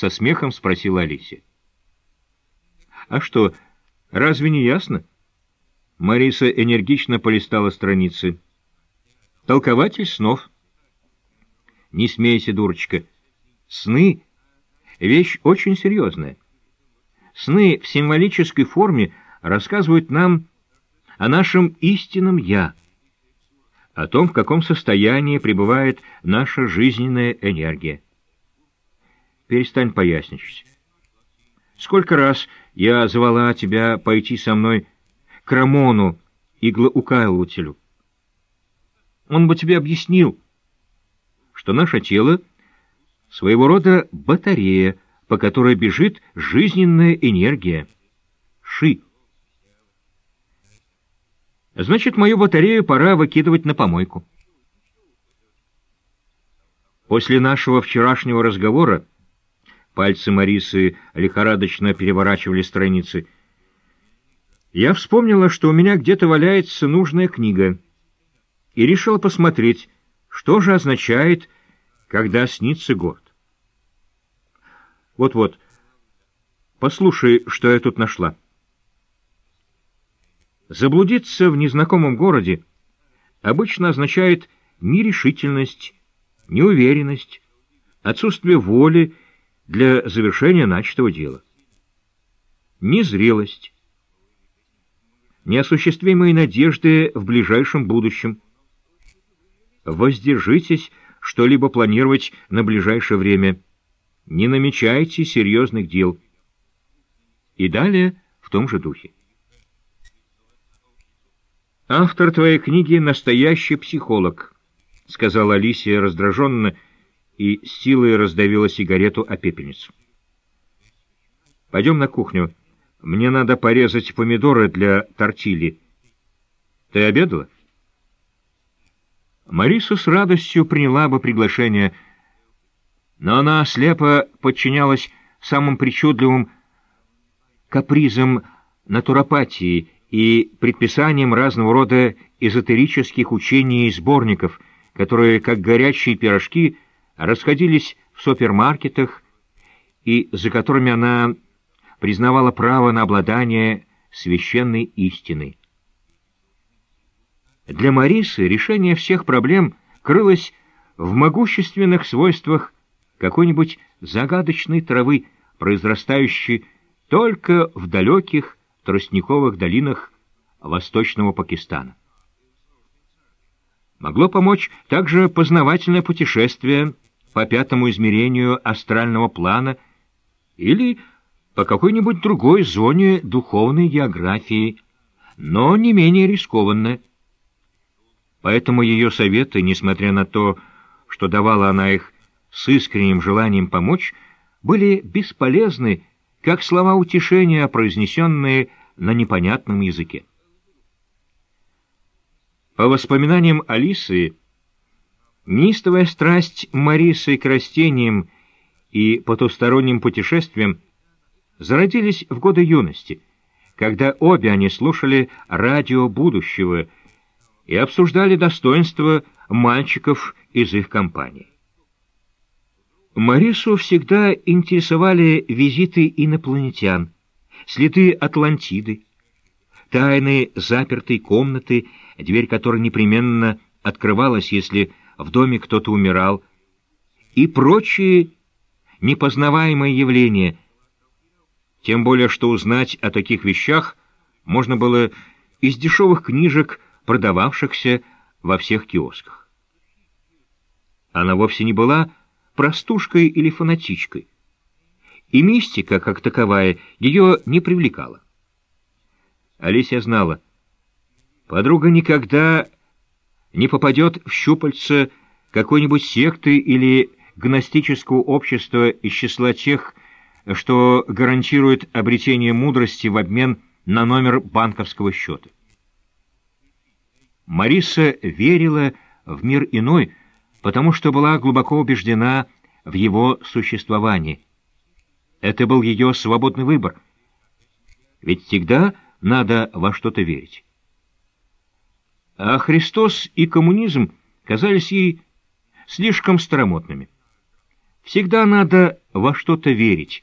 со смехом спросила Алисия. «А что, разве не ясно?» Мариса энергично полистала страницы. «Толкователь снов». «Не смейся, дурочка. Сны — вещь очень серьезная. Сны в символической форме рассказывают нам о нашем истинном «я», о том, в каком состоянии пребывает наша жизненная энергия. Перестань поясничать. Сколько раз я звала тебя пойти со мной к Рамону, иглоукалывателю. Он бы тебе объяснил, что наше тело — своего рода батарея, по которой бежит жизненная энергия. Ши. Значит, мою батарею пора выкидывать на помойку. После нашего вчерашнего разговора пальцы Марисы лихорадочно переворачивали страницы. Я вспомнила, что у меня где-то валяется нужная книга, и решила посмотреть, что же означает, когда снится город. Вот-вот, послушай, что я тут нашла. Заблудиться в незнакомом городе обычно означает нерешительность, неуверенность, отсутствие воли для завершения начатого дела. Незрелость, неосуществимые надежды в ближайшем будущем. Воздержитесь что-либо планировать на ближайшее время. Не намечайте серьезных дел. И далее в том же духе. «Автор твоей книги — настоящий психолог», — сказала Алисия раздраженно и силой раздавила сигарету о пепельницу. «Пойдем на кухню. Мне надо порезать помидоры для тортили. Ты обедала?» Мариса с радостью приняла бы приглашение, но она слепо подчинялась самым причудливым капризам натуропатии и предписанием разного рода эзотерических учений и сборников, которые, как горячие пирожки, расходились в супермаркетах и за которыми она признавала право на обладание священной истиной. Для Марисы решение всех проблем крылось в могущественных свойствах какой-нибудь загадочной травы, произрастающей только в далеких тростниковых долинах восточного Пакистана. Могло помочь также познавательное путешествие по пятому измерению астрального плана или по какой-нибудь другой зоне духовной географии, но не менее рискованное. Поэтому ее советы, несмотря на то, что давала она их с искренним желанием помочь, были бесполезны как слова утешения, произнесенные на непонятном языке. По воспоминаниям Алисы, неистовая страсть Марисы к растениям и потусторонним путешествиям зародились в годы юности, когда обе они слушали радио будущего и обсуждали достоинства мальчиков из их компании. Марису всегда интересовали визиты инопланетян, следы Атлантиды, тайны запертой комнаты, дверь которой непременно открывалась, если в доме кто-то умирал, и прочие непознаваемые явления, тем более что узнать о таких вещах можно было из дешевых книжек, продававшихся во всех киосках. Она вовсе не была простушкой или фанатичкой. И мистика, как таковая, ее не привлекала. Алисия знала, подруга никогда не попадет в щупальца какой-нибудь секты или гностического общества из числа тех, что гарантирует обретение мудрости в обмен на номер банковского счета. Мариса верила в мир иной, потому что была глубоко убеждена в его существовании. Это был ее свободный выбор. Ведь всегда надо во что-то верить. А Христос и коммунизм казались ей слишком старомодными. Всегда надо во что-то верить,